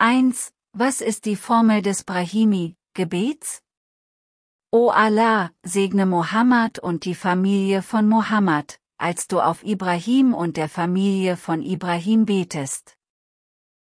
1. Was ist die Formel des Brahimi-Gebets? O Allah, segne Mohammed und die Familie von Mohammed, als du auf Ibrahim und der Familie von Ibrahim betest.